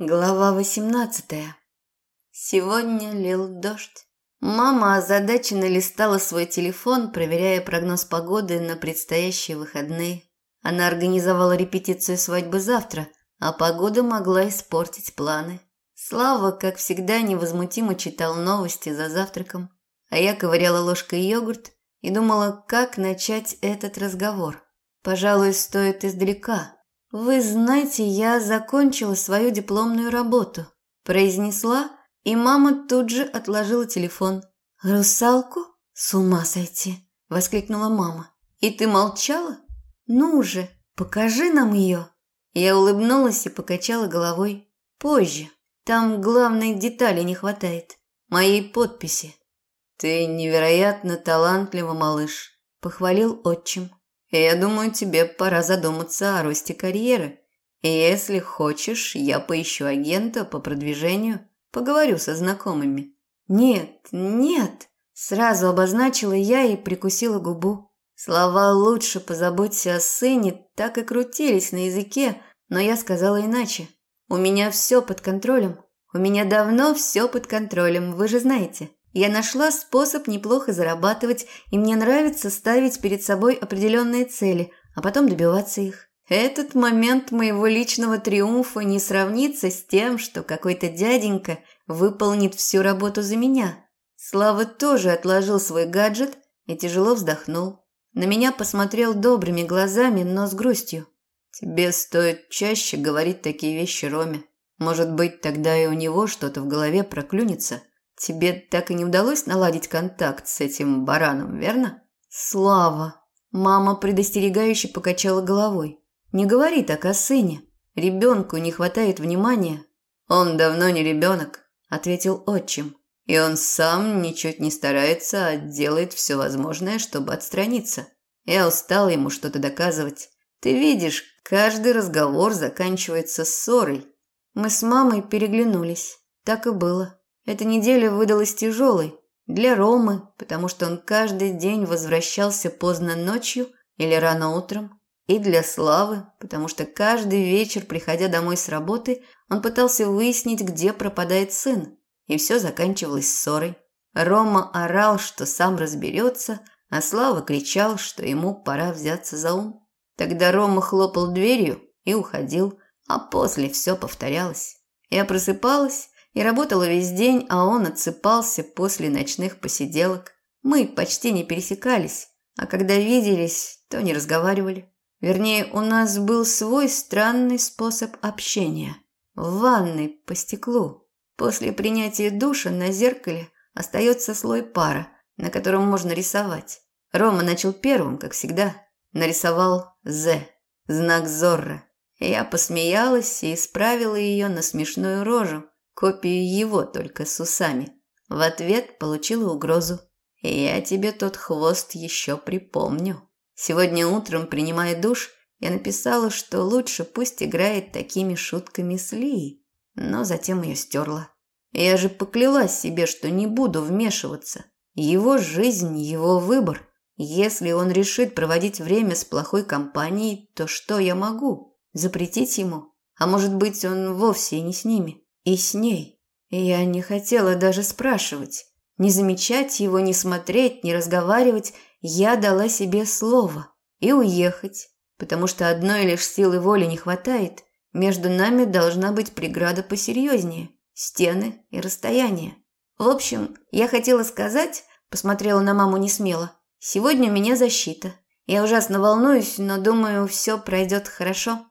Глава 18. Сегодня лил дождь. Мама озадаченно листала свой телефон, проверяя прогноз погоды на предстоящие выходные. Она организовала репетицию свадьбы завтра, а погода могла испортить планы. Слава, как всегда, невозмутимо читал новости за завтраком, а я ковыряла ложкой йогурт и думала, как начать этот разговор. Пожалуй, стоит издалека – «Вы знаете, я закончила свою дипломную работу», – произнесла, и мама тут же отложила телефон. «Русалку? С ума сойти!» – воскликнула мама. «И ты молчала? Ну же, покажи нам ее!» Я улыбнулась и покачала головой. «Позже. Там главной детали не хватает. Моей подписи». «Ты невероятно талантлива, малыш», – похвалил отчим. Я думаю, тебе пора задуматься о росте карьеры. И если хочешь, я поищу агента по продвижению, поговорю со знакомыми. Нет, нет, сразу обозначила я и прикусила губу. Слова «лучше позаботься о сыне» так и крутились на языке, но я сказала иначе. У меня все под контролем. У меня давно все под контролем, вы же знаете. Я нашла способ неплохо зарабатывать, и мне нравится ставить перед собой определенные цели, а потом добиваться их. Этот момент моего личного триумфа не сравнится с тем, что какой-то дяденька выполнит всю работу за меня. Слава тоже отложил свой гаджет и тяжело вздохнул. На меня посмотрел добрыми глазами, но с грустью. «Тебе стоит чаще говорить такие вещи Роме. Может быть, тогда и у него что-то в голове проклюнется». Тебе так и не удалось наладить контакт с этим бараном, верно? Слава. Мама предостерегающе покачала головой. Не говори так о сыне. Ребенку не хватает внимания. Он давно не ребенок, ответил отчим. И он сам ничуть не старается, а делает все возможное, чтобы отстраниться. Я устал ему что-то доказывать. Ты видишь, каждый разговор заканчивается ссорой. Мы с мамой переглянулись. Так и было. Эта неделя выдалась тяжелой для Ромы, потому что он каждый день возвращался поздно ночью или рано утром, и для Славы, потому что каждый вечер, приходя домой с работы, он пытался выяснить, где пропадает сын, и все заканчивалось ссорой. Рома орал, что сам разберется, а Слава кричал, что ему пора взяться за ум. Тогда Рома хлопал дверью и уходил, а после все повторялось. Я просыпалась и работала весь день, а он отсыпался после ночных посиделок. Мы почти не пересекались, а когда виделись, то не разговаривали. Вернее, у нас был свой странный способ общения. В ванной по стеклу. После принятия душа на зеркале остается слой пара, на котором можно рисовать. Рома начал первым, как всегда. Нарисовал «З», знак Зорро. Я посмеялась и исправила ее на смешную рожу, копию его, только с усами. В ответ получила угрозу. «Я тебе тот хвост еще припомню». Сегодня утром, принимая душ, я написала, что лучше пусть играет такими шутками с Ли, но затем ее стерла. Я же поклялась себе, что не буду вмешиваться. Его жизнь, его выбор. Если он решит проводить время с плохой компанией, то что я могу? Запретить ему? А может быть, он вовсе не с ними? И с ней. Я не хотела даже спрашивать. Не замечать его, не смотреть, не разговаривать. Я дала себе слово. И уехать. Потому что одной лишь силы воли не хватает. Между нами должна быть преграда посерьезнее. Стены и расстояние. В общем, я хотела сказать, посмотрела на маму не смело. Сегодня у меня защита. Я ужасно волнуюсь, но думаю, все пройдет хорошо.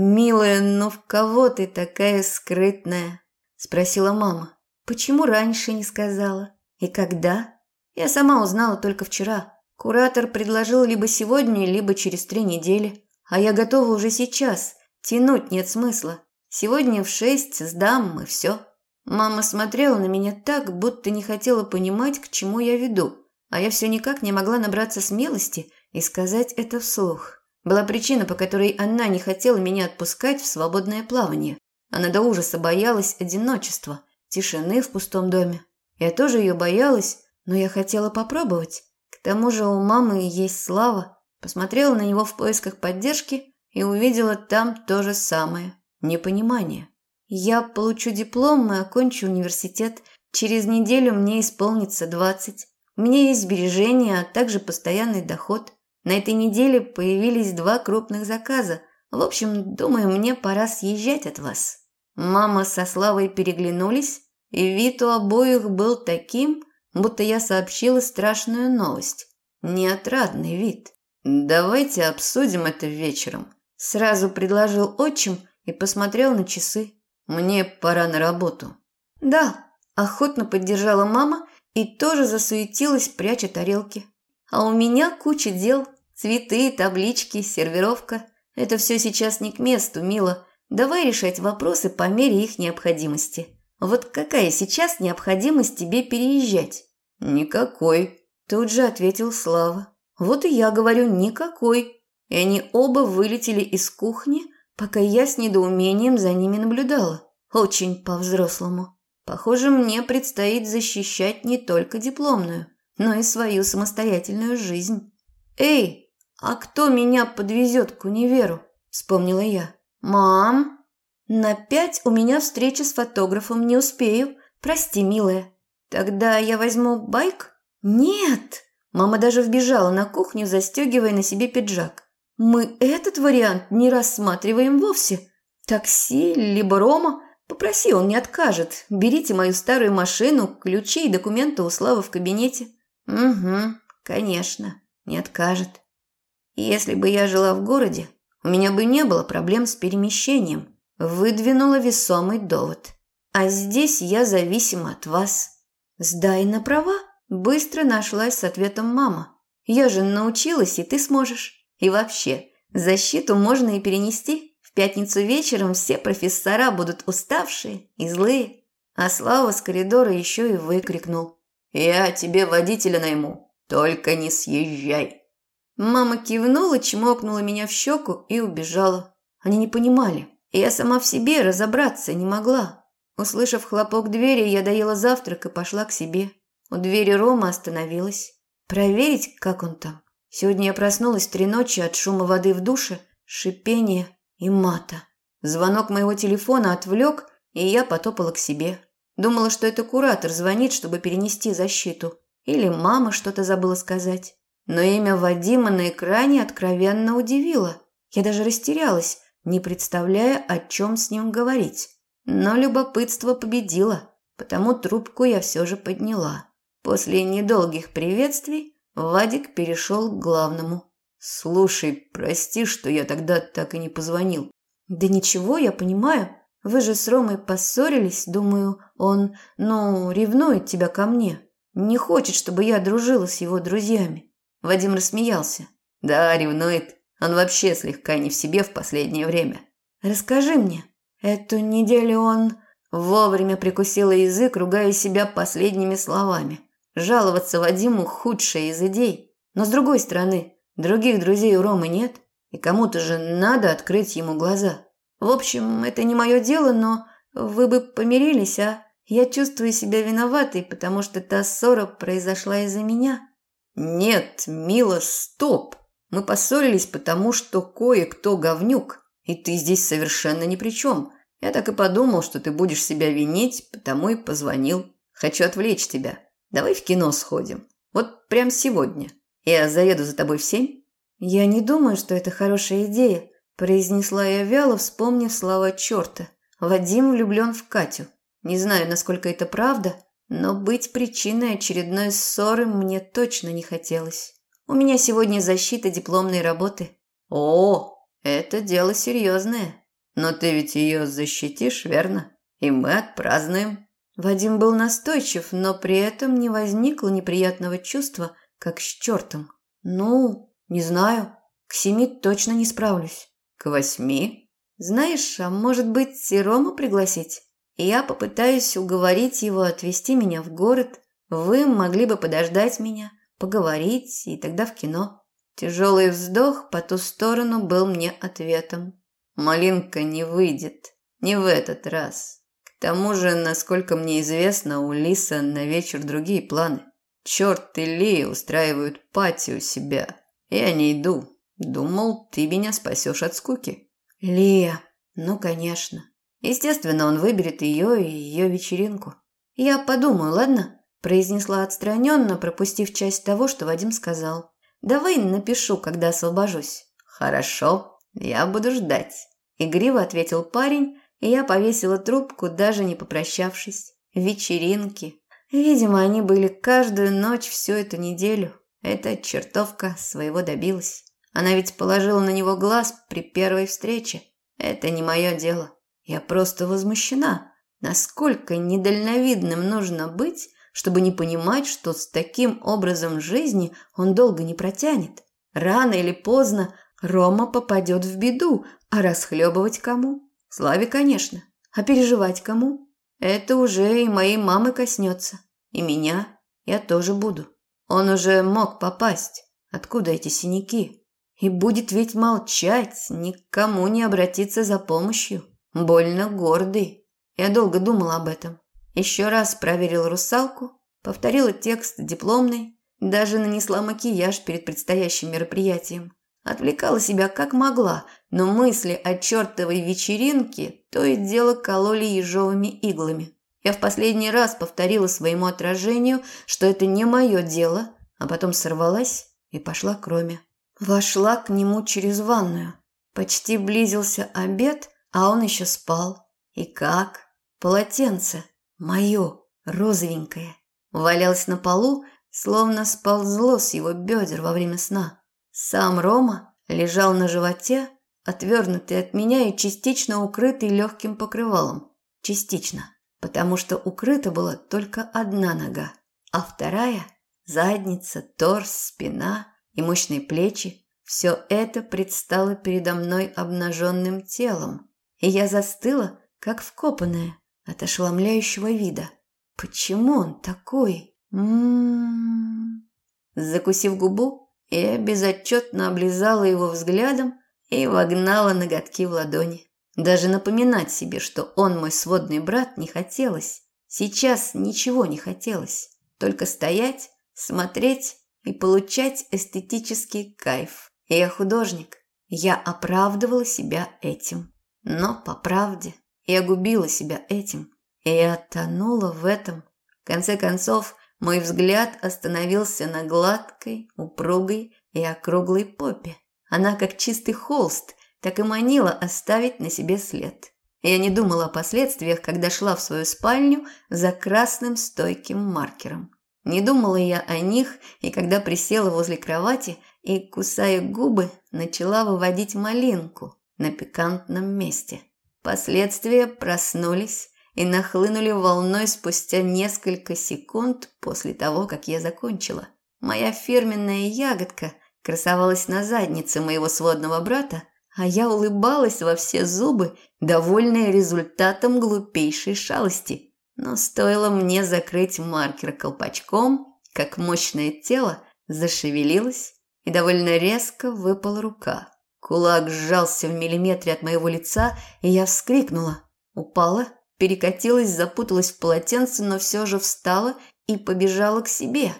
«Милая, ну в кого ты такая скрытная?» – спросила мама. «Почему раньше не сказала? И когда?» «Я сама узнала только вчера. Куратор предложил либо сегодня, либо через три недели. А я готова уже сейчас. Тянуть нет смысла. Сегодня в шесть сдам, и все». Мама смотрела на меня так, будто не хотела понимать, к чему я веду. А я все никак не могла набраться смелости и сказать это вслух. Была причина, по которой она не хотела меня отпускать в свободное плавание. Она до ужаса боялась одиночества, тишины в пустом доме. Я тоже ее боялась, но я хотела попробовать. К тому же у мамы есть слава. Посмотрела на него в поисках поддержки и увидела там то же самое – непонимание. Я получу диплом и окончу университет. Через неделю мне исполнится 20. У меня есть сбережения, а также постоянный доход. На этой неделе появились два крупных заказа. В общем, думаю, мне пора съезжать от вас. Мама со Славой переглянулись, и вид у обоих был таким, будто я сообщила страшную новость. Неотрадный вид. «Давайте обсудим это вечером», – сразу предложил отчим и посмотрел на часы. «Мне пора на работу». «Да», – охотно поддержала мама и тоже засуетилась, пряча тарелки. «А у меня куча дел. Цветы, таблички, сервировка. Это все сейчас не к месту, мило. Давай решать вопросы по мере их необходимости. Вот какая сейчас необходимость тебе переезжать?» «Никакой», – тут же ответил Слава. «Вот и я говорю, никакой». И они оба вылетели из кухни, пока я с недоумением за ними наблюдала. Очень по-взрослому. Похоже, мне предстоит защищать не только дипломную, но и свою самостоятельную жизнь. «Эй, а кто меня подвезет к универу?» – вспомнила я. «Мам, на пять у меня встреча с фотографом, не успею. Прости, милая. Тогда я возьму байк?» «Нет!» Мама даже вбежала на кухню, застегивая на себе пиджак. Мы этот вариант не рассматриваем вовсе. Такси, либо Рома. Попроси, он не откажет. Берите мою старую машину, ключи и документы у Славы в кабинете. Угу, конечно, не откажет. Если бы я жила в городе, у меня бы не было проблем с перемещением. Выдвинула весомый довод. А здесь я зависима от вас. Сдай на права. Быстро нашлась с ответом мама. Я же научилась, и ты сможешь. И вообще, защиту можно и перенести. В пятницу вечером все профессора будут уставшие и злые. А Слава с коридора еще и выкрикнул. «Я тебе водителя найму, только не съезжай». Мама кивнула, чмокнула меня в щеку и убежала. Они не понимали. Я сама в себе разобраться не могла. Услышав хлопок двери, я доела завтрак и пошла к себе. У двери Рома остановилась. Проверить, как он там. Сегодня я проснулась три ночи от шума воды в душе, шипения и мата. Звонок моего телефона отвлек, и я потопала к себе. Думала, что это куратор звонит, чтобы перенести защиту. Или мама что-то забыла сказать. Но имя Вадима на экране откровенно удивило. Я даже растерялась, не представляя, о чем с ним говорить. Но любопытство победило, потому трубку я все же подняла. После недолгих приветствий Вадик перешел к главному. «Слушай, прости, что я тогда так и не позвонил». «Да ничего, я понимаю. Вы же с Ромой поссорились. Думаю, он, ну, ревнует тебя ко мне. Не хочет, чтобы я дружила с его друзьями». Вадим рассмеялся. «Да, ревнует. Он вообще слегка не в себе в последнее время». «Расскажи мне. Эту неделю он...» Вовремя прикусила язык, ругая себя последними словами. Жаловаться Вадиму – худшая из идей. Но с другой стороны, других друзей у Ромы нет, и кому-то же надо открыть ему глаза. В общем, это не мое дело, но вы бы помирились, а? Я чувствую себя виноватой, потому что та ссора произошла из-за меня. Нет, мила, стоп. Мы поссорились, потому что кое-кто говнюк, и ты здесь совершенно ни при чем. Я так и подумал, что ты будешь себя винить, потому и позвонил. Хочу отвлечь тебя. Давай в кино сходим. Вот прям сегодня. Я заеду за тобой в семь». «Я не думаю, что это хорошая идея», – произнесла я вяло, вспомнив слова черта. «Вадим влюблен в Катю. Не знаю, насколько это правда, но быть причиной очередной ссоры мне точно не хотелось. У меня сегодня защита дипломной работы». «О, это дело серьезное. Но ты ведь ее защитишь, верно? И мы отпразднуем». Вадим был настойчив, но при этом не возникло неприятного чувства, как с чертом. Ну, не знаю, к семи точно не справлюсь. К восьми? Знаешь, а может быть, и Рому пригласить? Я попытаюсь уговорить его отвезти меня в город. Вы могли бы подождать меня, поговорить, и тогда в кино. Тяжелый вздох по ту сторону был мне ответом. Малинка не выйдет. Не в этот раз. К тому же, насколько мне известно, у Лиса на вечер другие планы. Черт и Ли устраивают пати у себя. Я не иду. Думал, ты меня спасешь от скуки. Лия, ну конечно. Естественно, он выберет ее и ее вечеринку. Я подумаю, ладно? Произнесла отстраненно, пропустив часть того, что Вадим сказал. Давай напишу, когда освобожусь. Хорошо, я буду ждать. Игриво ответил парень, и я повесила трубку, даже не попрощавшись. Вечеринки. Видимо, они были каждую ночь всю эту неделю. Эта чертовка своего добилась. Она ведь положила на него глаз при первой встрече. Это не мое дело. Я просто возмущена. Насколько недальновидным нужно быть, чтобы не понимать, что с таким образом жизни он долго не протянет. Рано или поздно Рома попадет в беду, а расхлебывать кому? Славе, конечно. А переживать кому? Это уже и моей мамы коснется. И меня. Я тоже буду. Он уже мог попасть. Откуда эти синяки? И будет ведь молчать, никому не обратиться за помощью. Больно гордый. Я долго думала об этом. Еще раз проверила русалку, повторила текст дипломный, даже нанесла макияж перед предстоящим мероприятием. Отвлекала себя как могла, но мысли о чертовой вечеринке то и дело кололи ежовыми иглами. Я в последний раз повторила своему отражению, что это не мое дело, а потом сорвалась и пошла к Роме. Вошла к нему через ванную. Почти близился обед, а он еще спал. И как? Полотенце. Мое, розовенькое. Валялось на полу, словно сползло с его бедер во время сна. Сам Рома лежал на животе, отвернутый от меня и частично укрытый легким покрывалом. Частично, потому что укрыта была только одна нога, а вторая – задница, торс, спина и мощные плечи. Все это предстало передо мной обнаженным телом, и я застыла, как вкопанная, от ошеломляющего вида. Почему он такой? М-м-м. Закусив губу, я безотчетно облизала его взглядом и вогнала ноготки в ладони. Даже напоминать себе, что он мой сводный брат, не хотелось. Сейчас ничего не хотелось. Только стоять, смотреть и получать эстетический кайф. Я художник. Я оправдывала себя этим. Но по правде я губила себя этим. И я тонула в этом. В конце концов, мой взгляд остановился на гладкой, упругой и округлой попе. Она как чистый холст, так и манила оставить на себе след. Я не думала о последствиях, когда шла в свою спальню за красным стойким маркером. Не думала я о них, и когда присела возле кровати и, кусая губы, начала выводить малинку на пикантном месте. Последствия проснулись и нахлынули волной спустя несколько секунд после того, как я закончила. Моя фирменная ягодка красовалась на заднице моего сводного брата, а я улыбалась во все зубы, довольная результатом глупейшей шалости. Но стоило мне закрыть маркер колпачком, как мощное тело зашевелилось и довольно резко выпала рука. Кулак сжался в миллиметре от моего лица, и я вскрикнула. Упала перекатилась, запуталась в полотенце, но все же встала и побежала к себе.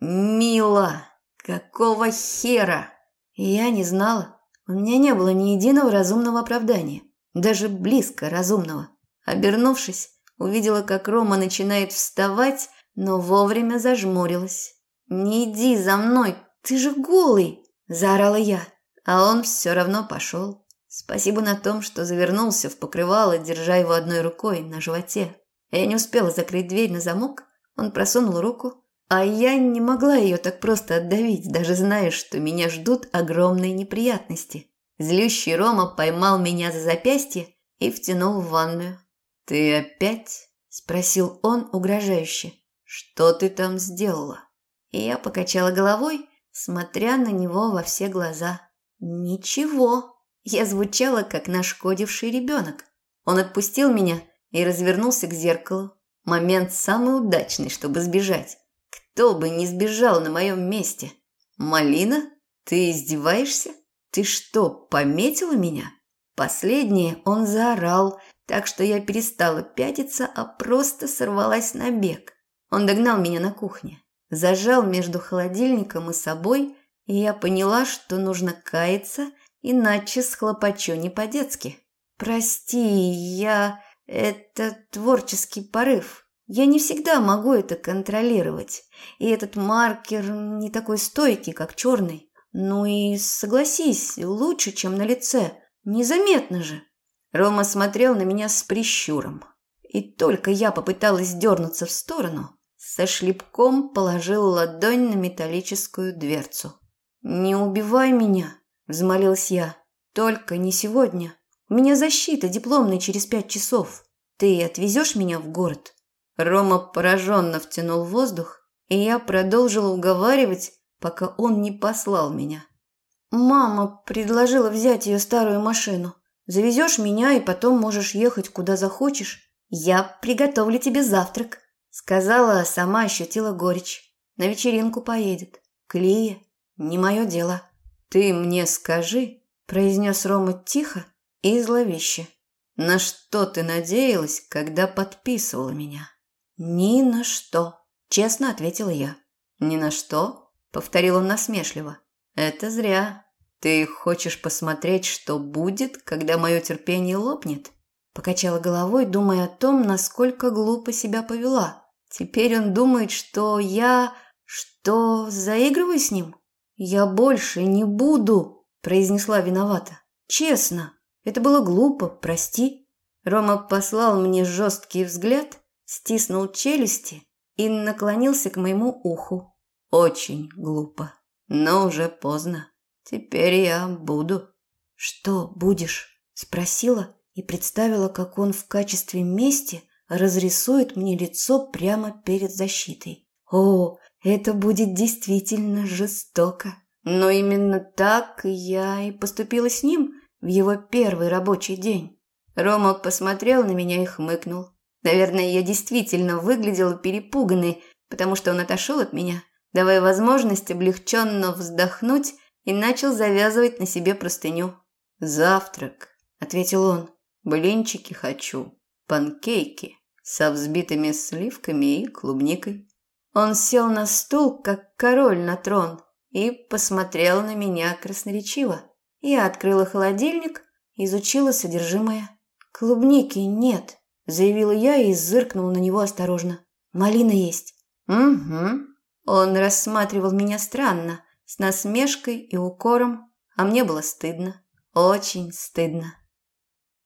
«Мила! Какого хера?» Я не знала. У меня не было ни единого разумного оправдания. Даже близко разумного. Обернувшись, увидела, как Рома начинает вставать, но вовремя зажмурилась. «Не иди за мной, ты же голый!» – заорала я. А он все равно пошел. Спасибо на том, что завернулся в покрывало, держа его одной рукой на животе. Я не успела закрыть дверь на замок, он просунул руку, а я не могла ее так просто отдавить, даже зная, что меня ждут огромные неприятности. Злющий Рома поймал меня за запястье и втянул в ванную. «Ты опять?» – спросил он угрожающе. «Что ты там сделала?» И я покачала головой, смотря на него во все глаза. «Ничего». Я звучала, как нашкодивший ребенок. Он отпустил меня и развернулся к зеркалу. Момент самый удачный, чтобы сбежать. Кто бы не сбежал на моем месте? Малина? Ты издеваешься? Ты что, пометила меня? Последнее он заорал, так что я перестала пятиться, а просто сорвалась на бег. Он догнал меня на кухне, зажал между холодильником и собой, и я поняла, что нужно каяться – иначе схлопочу не по-детски. «Прости, я...» Это творческий порыв. Я не всегда могу это контролировать. И этот маркер не такой стойкий, как черный. Ну и согласись, лучше, чем на лице. Незаметно же. Рома смотрел на меня с прищуром. И только я попыталась дернуться в сторону, со шлепком положил ладонь на металлическую дверцу. «Не убивай меня», – взмолилась я. «Только не сегодня. У меня защита дипломная через пять часов. Ты отвезешь меня в город?» Рома пораженно втянул воздух, и я продолжила уговаривать, пока он не послал меня. «Мама предложила взять ее старую машину. Завезешь меня, и потом можешь ехать куда захочешь. Я приготовлю тебе завтрак», – сказала, а сама ощутила горечь. «На вечеринку поедет. К Лие. Не мое дело». «Ты мне скажи», – произнес Рома тихо и зловеще. «На что ты надеялась, когда подписывала меня?» «Ни на что», – честно ответила я. «Ни на что?» – повторил он насмешливо. «Это зря. Ты хочешь посмотреть, что будет, когда мое терпение лопнет?» Покачала головой, думая о том, насколько глупо себя повела. Теперь он думает, что я... что заигрываю с ним? «Я больше не буду», – произнесла виновата. «Честно, это было глупо, прости». Рома послал мне жесткий взгляд, стиснул челюсти и наклонился к моему уху. «Очень глупо, но уже поздно. Теперь я буду». «Что будешь?» – спросила и представила, как он в качестве мести разрисует мне лицо прямо перед защитой. «О, это будет действительно жестоко. Но именно так я и поступила с ним в его первый рабочий день. Рома посмотрел на меня и хмыкнул. Наверное, я действительно выглядела перепуганной, потому что он отошел от меня, давая возможность облегченно вздохнуть и начал завязывать на себе простыню. «Завтрак», – ответил он. «Блинчики хочу, панкейки со взбитыми сливками и клубникой». Он сел на стул, как король на трон, и посмотрел на меня красноречиво. Я открыла холодильник, изучила содержимое. «Клубники нет», – заявила я и зыркнула на него осторожно. «Малина есть». «Угу». Он рассматривал меня странно, с насмешкой и укором, а мне было стыдно. Очень стыдно.